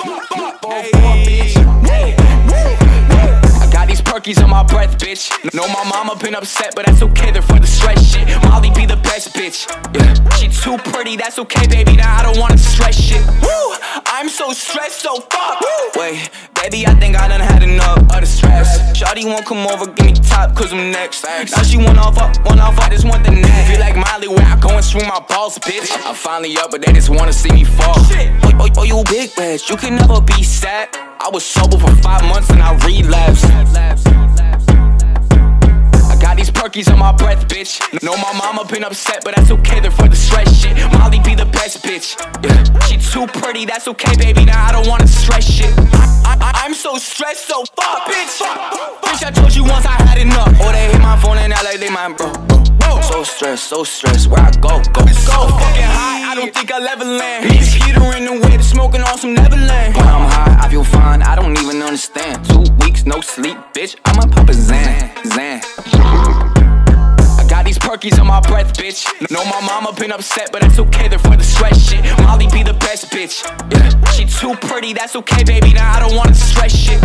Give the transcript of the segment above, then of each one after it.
I got these perkies on my breath, bitch. Know my mama been upset, but that's okay. They're for the stress shit. Molly be the best bitch. Yeah, she too pretty, that's okay, baby. Now I don't wanna stress shit. Woo, I'm so stressed, so fuck. Wait, baby, I think I done had enough of the stress. Shawty won't come over, give me top, cause I'm next. Now she want off, up, one off, I just want the next. Feel like Miley where I go and swing my balls, bitch. I'm finally up, but they just wanna see me fall. Oh, oh, oh, you big bitch, you can never be sad. I was sober for five months and I relapsed. I got these perkies on my breath, bitch. Know my mama been upset, but that's okay. They're for the stress shit. Molly be the best bitch. Yeah, she too pretty, that's okay, baby. Now I don't wanna stress shit. I, I'm so stressed, so fuck, bitch. Bitch, I told you once I had enough. Oh, they hit my phone and act like they my bro. So stressed, so stressed. Where I go, go, go. So fucking high. I don't think I'll ever land. Heater in the whip, smoking on some Neverland. When I'm high, I feel fine. I don't even understand. Two weeks, no sleep, bitch. I'ma pop a Zan, Zan. I got these perkies on my breath, bitch. Know my mama been upset, but that's okay. They're for the stress shit. Molly be the best bitch. Yeah, she too pretty, that's okay, baby. Now I don't wanna stress shit.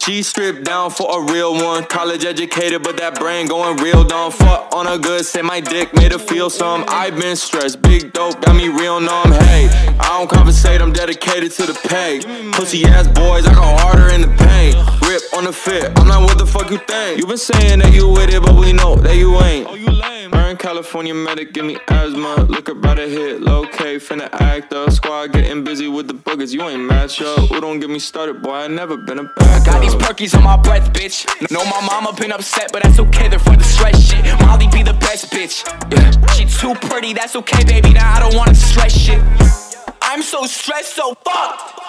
She stripped down for a real one. College educated, but that brain going real dumb. Fuck on a good, say my dick made her feel some. I've been stressed, big dope got me real numb. Hey, I don't compensate, I'm dedicated to the pay. Pussy ass boys, I go harder in the pain. Rip on the fit, I'm not what the fuck you think. You been saying that you with it, but we know that you ain't. You lame. Earn California medic, give me asthma. Look about a hit, low K, finna act up. Squad getting busy with the boogers, you ain't match up. Ooh, don't get me started, boy, I never been a bad Got these perkies on my breath, bitch. Know my mama been upset, but that's okay. They're for the stress shit. Molly be the best bitch. Yeah, she too pretty, that's okay, baby. Now I don't wanna stress shit. I'm so stressed, so fuck.